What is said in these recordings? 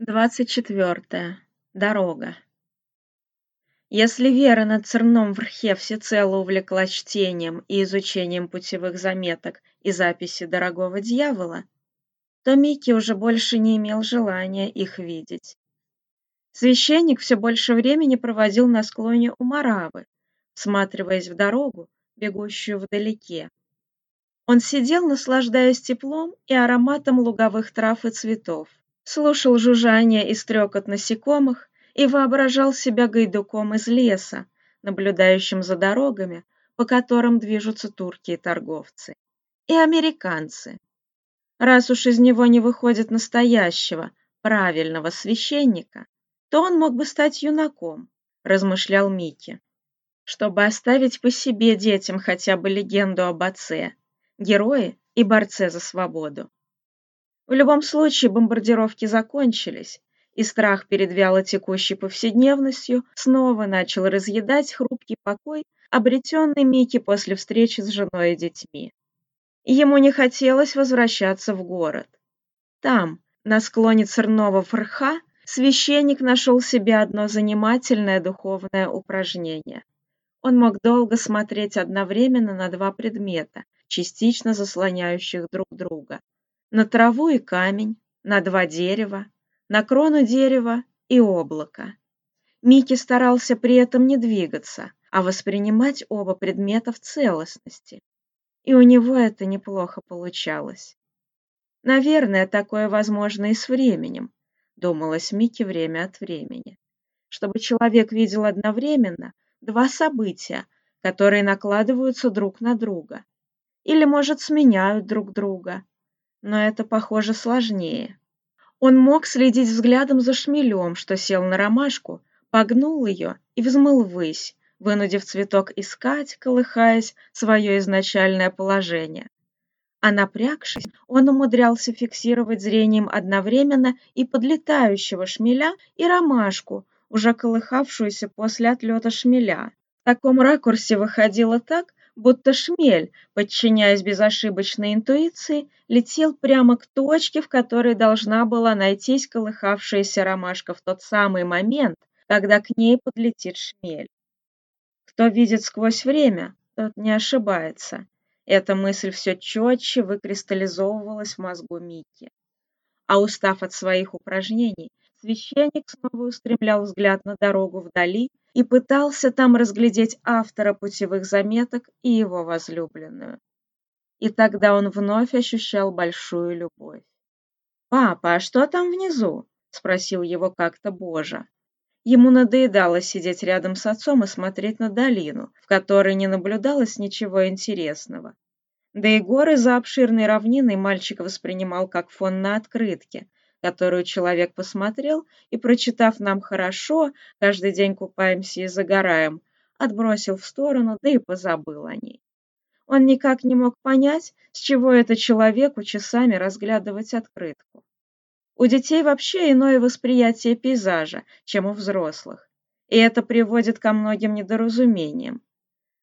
двадцать четвертая дорога. Если вера на церном верхе всецело увлеклась чтением и изучением путевых заметок и записи дорогого дьявола то микки уже больше не имел желания их видеть. Священник все больше времени проводил на склоне у маравы всматриваясь в дорогу бегущую вдалеке. Он сидел наслаждаясь теплом и ароматом луговых трав и цветов слушал жужжание и стрекот насекомых и воображал себя гайдуком из леса, наблюдающим за дорогами, по которым движутся турки и торговцы. И американцы. Раз уж из него не выходит настоящего, правильного священника, то он мог бы стать юнаком, размышлял Микки. Чтобы оставить по себе детям хотя бы легенду об отце, герое и борце за свободу. В любом случае бомбардировки закончились, и страх перед вяло текущей повседневностью снова начал разъедать хрупкий покой, обретенный Микки после встречи с женой и детьми. Ему не хотелось возвращаться в город. Там, на склоне Церного Фрха, священник нашел себе одно занимательное духовное упражнение. Он мог долго смотреть одновременно на два предмета, частично заслоняющих друг друга, на траву и камень, на два дерева, на крону дерева и облако. Микки старался при этом не двигаться, а воспринимать оба предмета в целостности. И у него это неплохо получалось. Наверное, такое возможно и с временем, думалось Микки время от времени, чтобы человек видел одновременно два события, которые накладываются друг на друга или, может, сменяют друг друга, но это, похоже, сложнее. Он мог следить взглядом за шмелем, что сел на ромашку, погнул ее и взмыл ввысь, вынудив цветок искать, колыхаясь, свое изначальное положение. А напрягшись, он умудрялся фиксировать зрением одновременно и подлетающего шмеля, и ромашку, уже колыхавшуюся после отлета шмеля. В таком ракурсе выходило так, будто шмель, подчиняясь безошибочной интуиции, летел прямо к точке, в которой должна была найтись колыхавшаяся ромашка в тот самый момент, когда к ней подлетит шмель. Кто видит сквозь время, тот не ошибается. Эта мысль все четче выкристаллизовывалась в мозгу Мики. А устав от своих упражнений, Священник снова устремлял взгляд на дорогу вдали и пытался там разглядеть автора путевых заметок и его возлюбленную. И тогда он вновь ощущал большую любовь. «Папа, а что там внизу?» — спросил его как-то Божа. Ему надоедало сидеть рядом с отцом и смотреть на долину, в которой не наблюдалось ничего интересного. Да и горы за обширной равниной мальчик воспринимал как фон на открытке, которую человек посмотрел и, прочитав нам хорошо, каждый день купаемся и загораем, отбросил в сторону, да и позабыл о ней. Он никак не мог понять, с чего это человеку часами разглядывать открытку. У детей вообще иное восприятие пейзажа, чем у взрослых, и это приводит ко многим недоразумениям.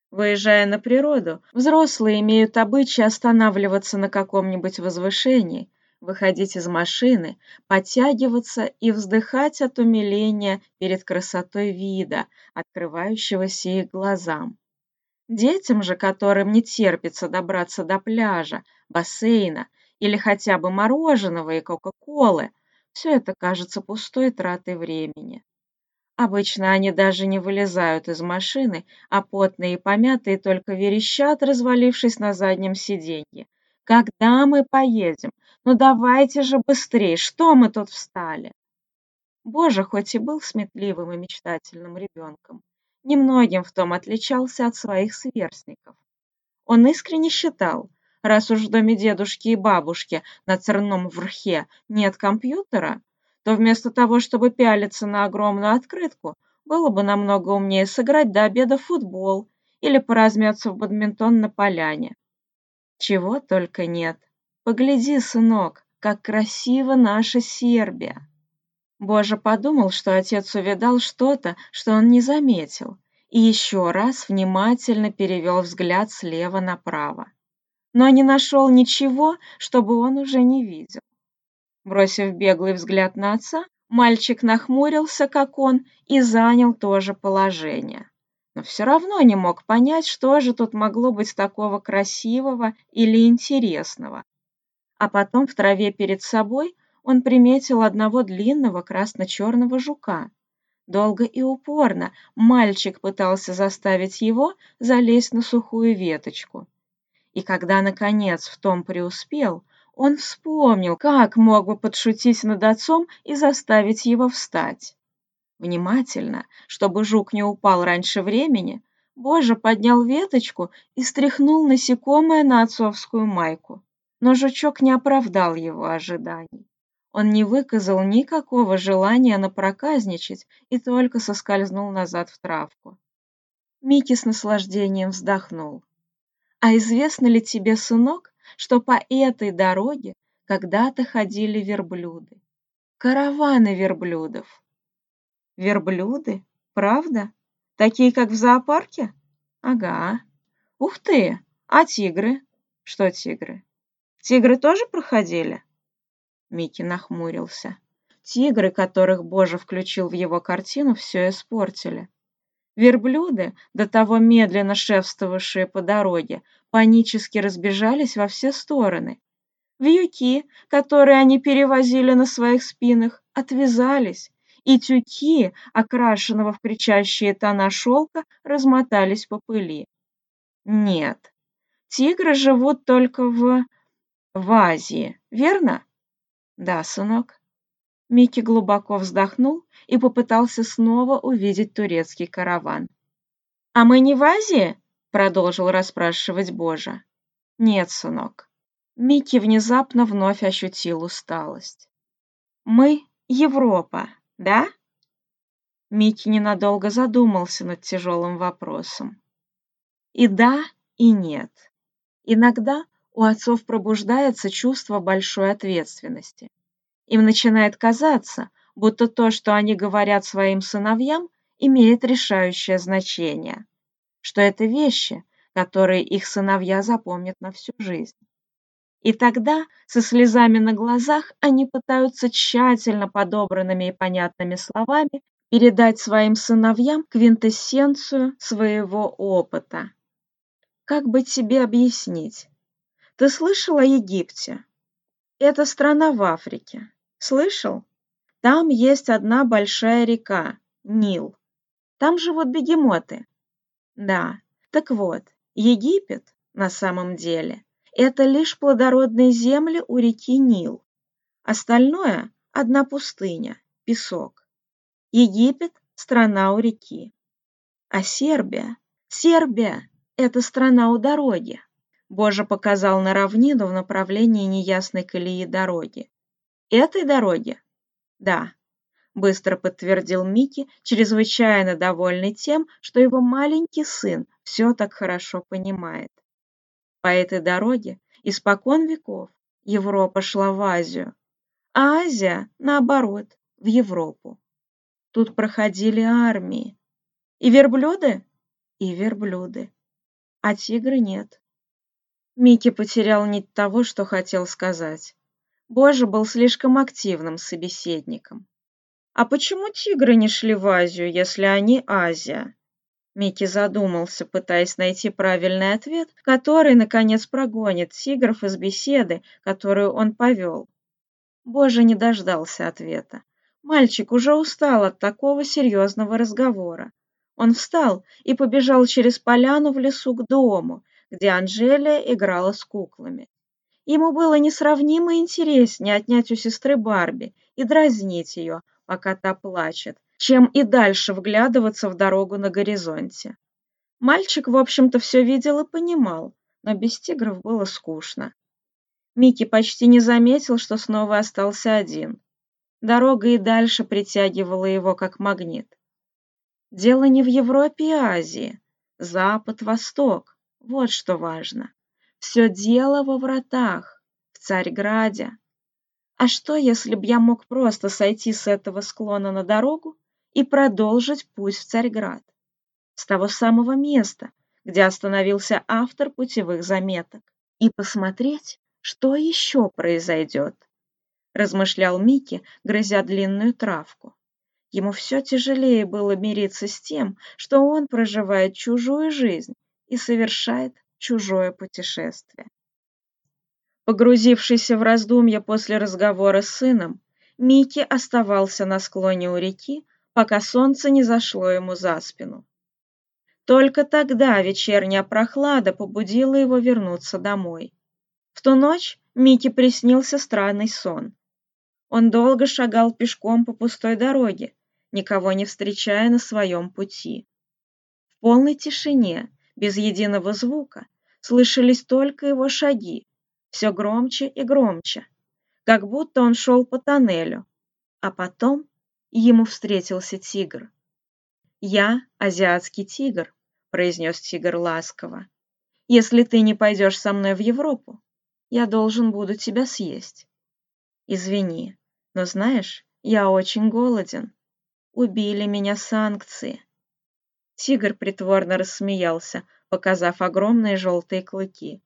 Выезжая на природу, взрослые имеют обычай останавливаться на каком-нибудь возвышении, выходить из машины, подтягиваться и вздыхать от умиления перед красотой вида, открывающегося их глазам. Детям же, которым не терпится добраться до пляжа, бассейна или хотя бы мороженого и кока-колы, все это кажется пустой тратой времени. Обычно они даже не вылезают из машины, а потные и помятые только верещат, развалившись на заднем сиденье. «Когда мы поедем? Ну давайте же быстрей, что мы тут встали? Боже, хоть и был сметливым и мечтательным ребенком, немногим в том отличался от своих сверстников. Он искренне считал, раз уж в доме дедушки и бабушки на Церном Врхе нет компьютера, то вместо того, чтобы пялиться на огромную открытку, было бы намного умнее сыграть до обеда футбол или поразмяться в бадминтон на поляне. Чего только нет. Погляди, сынок, как красиво наша Сербия. Боже подумал, что отец увидал что-то, что он не заметил, и еще раз внимательно перевел взгляд слева направо. Но не нашел ничего, чтобы он уже не видел. Бросив беглый взгляд на отца, мальчик нахмурился, как он, и занял то же положение. Но все равно не мог понять, что же тут могло быть такого красивого или интересного, а потом в траве перед собой он приметил одного длинного красно-черного жука. Долго и упорно мальчик пытался заставить его залезть на сухую веточку. И когда, наконец, в том преуспел, он вспомнил, как мог бы подшутить над отцом и заставить его встать. Внимательно, чтобы жук не упал раньше времени, Боже поднял веточку и стряхнул насекомое на отцовскую майку но жучок не оправдал его ожиданий. Он не выказал никакого желания напроказничать и только соскользнул назад в травку. Микки с наслаждением вздохнул. «А известно ли тебе, сынок, что по этой дороге когда-то ходили верблюды? Караваны верблюдов!» «Верблюды? Правда? Такие, как в зоопарке? Ага. Ух ты! А тигры? Что тигры? Тигры тоже проходили? Микки нахмурился. Тигры, которых Боже включил в его картину, все испортили. Верблюды, до того медленно шефствовавшие по дороге, панически разбежались во все стороны. Вьюки, которые они перевозили на своих спинах, отвязались, и тюки, окрашенного в кричащие тона шелка, размотались по пыли. Нет, тигры живут только в в Азии, верно?» «Да, сынок». Микки глубоко вздохнул и попытался снова увидеть турецкий караван. «А мы не в Азии?» — продолжил расспрашивать Божа. «Нет, сынок». Микки внезапно вновь ощутил усталость. «Мы — Европа, да?» Микки ненадолго задумался над тяжелым вопросом. «И да, и нет. Иногда у отцов пробуждается чувство большой ответственности. Им начинает казаться, будто то, что они говорят своим сыновьям, имеет решающее значение, что это вещи, которые их сыновья запомнят на всю жизнь. И тогда, со слезами на глазах, они пытаются тщательно подобранными и понятными словами передать своим сыновьям квинтэссенцию своего опыта. Как бы тебе объяснить? Ты слышал о Египте? Это страна в Африке. Слышал? Там есть одна большая река, Нил. Там живут бегемоты. Да, так вот, Египет на самом деле это лишь плодородные земли у реки Нил. Остальное – одна пустыня, песок. Египет – страна у реки. А Сербия? Сербия – это страна у дороги. Боже показал на равнину в направлении неясной колеи дороги. «Этой дороги?» «Да», — быстро подтвердил Микки, чрезвычайно довольный тем, что его маленький сын все так хорошо понимает. По этой дороге испокон веков Европа шла в Азию, а Азия, наоборот, в Европу. Тут проходили армии. И верблюды? И верблюды. А тигры нет. Микки потерял нить того, что хотел сказать. Боже был слишком активным собеседником. «А почему тигры не шли в Азию, если они Азия?» Микки задумался, пытаясь найти правильный ответ, который, наконец, прогонит тигров из беседы, которую он повел. Боже не дождался ответа. Мальчик уже устал от такого серьезного разговора. Он встал и побежал через поляну в лесу к дому, где Анжелия играла с куклами. Ему было несравнимо интереснее отнять у сестры Барби и дразнить ее, пока та плачет, чем и дальше вглядываться в дорогу на горизонте. Мальчик, в общем-то, все видел и понимал, но без тигров было скучно. Микки почти не заметил, что снова остался один. Дорога и дальше притягивала его как магнит. Дело не в Европе и Азии, Запад, Восток. Вот что важно. Все дело во вратах, в Царьграде. А что, если б я мог просто сойти с этого склона на дорогу и продолжить путь в Царьград? С того самого места, где остановился автор путевых заметок, и посмотреть, что еще произойдет. Размышлял Микки, грызя длинную травку. Ему все тяжелее было мириться с тем, что он проживает чужую жизнь и совершает чужое путешествие. Погрузившийся в раздумья после разговора с сыном, Микки оставался на склоне у реки, пока солнце не зашло ему за спину. Только тогда вечерняя прохлада побудила его вернуться домой. В ту ночь Микки приснился странный сон. Он долго шагал пешком по пустой дороге, никого не встречая на своем пути. В полной тишине без единого звука, слышались только его шаги, все громче и громче, как будто он шел по тоннелю. А потом ему встретился тигр. «Я азиатский тигр», — произнес тигр ласково. «Если ты не пойдешь со мной в Европу, я должен буду тебя съесть». «Извини, но знаешь, я очень голоден. Убили меня санкции. Тигр притворно рассмеялся, показав огромные желтые клыки.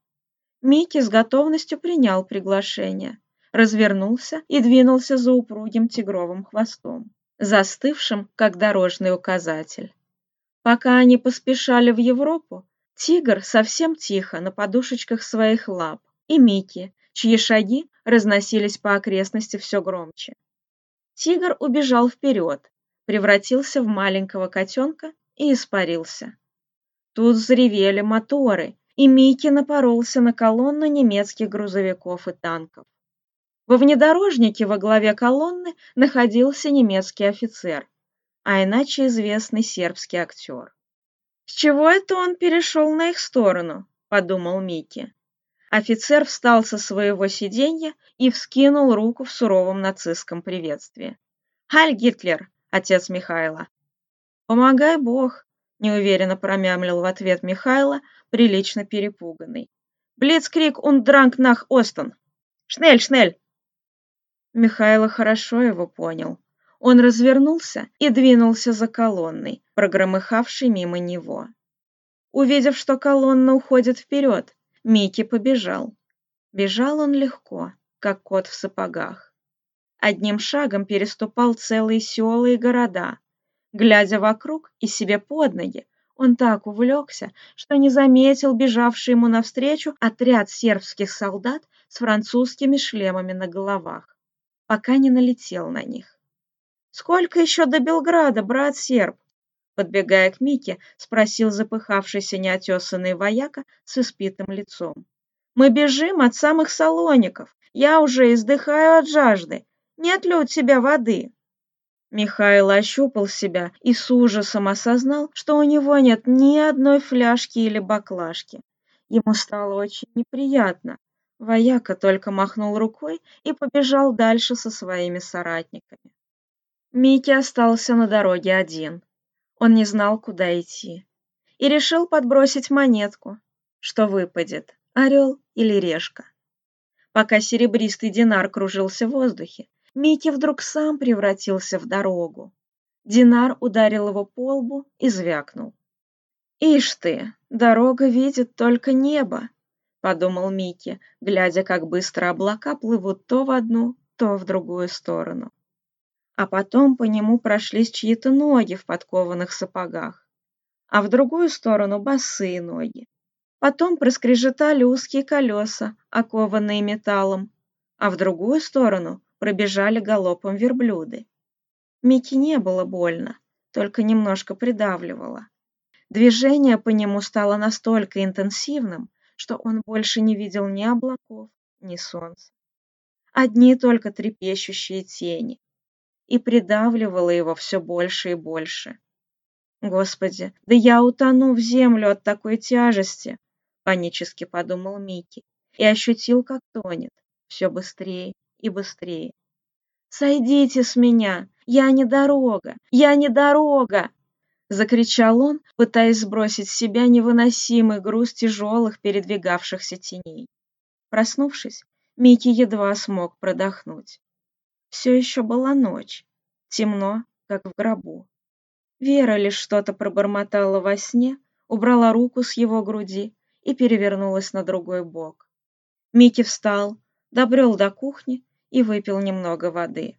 Микки с готовностью принял приглашение, развернулся и двинулся за упругим тигровым хвостом, застывшим, как дорожный указатель. Пока они поспешали в Европу, тигр совсем тихо на подушечках своих лап, и Микки, чьи шаги разносились по окрестности все громче. Тигр убежал вперед, превратился в маленького котенка и испарился. Тут взревели моторы, и Микки напоролся на колонну немецких грузовиков и танков. Во внедорожнике во главе колонны находился немецкий офицер, а иначе известный сербский актер. «С чего это он перешел на их сторону?» – подумал Микки. Офицер встал со своего сиденья и вскинул руку в суровом нацистском приветствии. «Халь Гитлер, отец Михайла!» «Помогай Бог!» – неуверенно промямлил в ответ Михайло, прилично перепуганный. «Блицкрик он дранг нах Остен! Шнель, шнель!» Михайло хорошо его понял. Он развернулся и двинулся за колонной, прогромыхавшей мимо него. Увидев, что колонна уходит вперед, Микки побежал. Бежал он легко, как кот в сапогах. Одним шагом переступал целые села и города, Глядя вокруг и себе под ноги, он так увлекся, что не заметил бежавший ему навстречу отряд сербских солдат с французскими шлемами на головах, пока не налетел на них. «Сколько еще до Белграда, брат серб?» Подбегая к Мике, спросил запыхавшийся неотесанный вояка с испитым лицом. «Мы бежим от самых салоников. Я уже издыхаю от жажды. Нет ли у тебя воды?» Михаил ощупал себя и с ужасом осознал, что у него нет ни одной фляжки или баклажки. Ему стало очень неприятно. Вояка только махнул рукой и побежал дальше со своими соратниками. Митя остался на дороге один. Он не знал, куда идти. И решил подбросить монетку. Что выпадет, орел или решка? Пока серебристый динар кружился в воздухе, Микки вдруг сам превратился в дорогу. Динар ударил его по лбу и звякнул. «Ишь ты, дорога видит только небо», — подумал Микки, глядя, как быстро облака плывут то в одну, то в другую сторону. А потом по нему прошлись чьи-то ноги в подкованных сапогах, а в другую сторону босые ноги. Потом проскрежетали узкие колеса, окованные металлом, а в другую сторону пробежали галопом верблюды. Микки не было больно, только немножко придавливало. Движение по нему стало настолько интенсивным, что он больше не видел ни облаков, ни солнца. Одни только трепещущие тени. И придавливало его все больше и больше. «Господи, да я утону в землю от такой тяжести!» — панически подумал Микки и ощутил, как тонет, все быстрее и быстрее. «Сойдите с меня! Я не дорога! Я не дорога!» Закричал он, пытаясь сбросить с себя невыносимый груз тяжелых передвигавшихся теней. Проснувшись, Микки едва смог продохнуть. Все еще была ночь, темно, как в гробу. Вера лишь что-то пробормотала во сне, убрала руку с его груди и перевернулась на другой бок. Микки встал, добрел до кухни и выпил немного воды.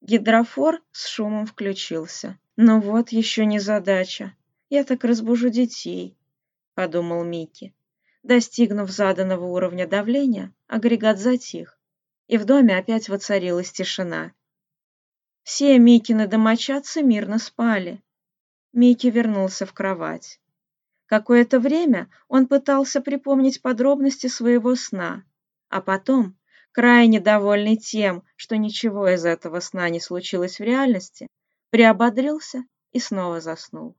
Гидрофор с шумом включился. «Ну вот еще не задача. Я так разбужу детей», — подумал Микки. Достигнув заданного уровня давления, агрегат затих, и в доме опять воцарилась тишина. Все Микины домочадцы мирно спали. Микки вернулся в кровать. Какое-то время он пытался припомнить подробности своего сна, а потом крайне довольный тем, что ничего из этого сна не случилось в реальности, приободрился и снова заснул.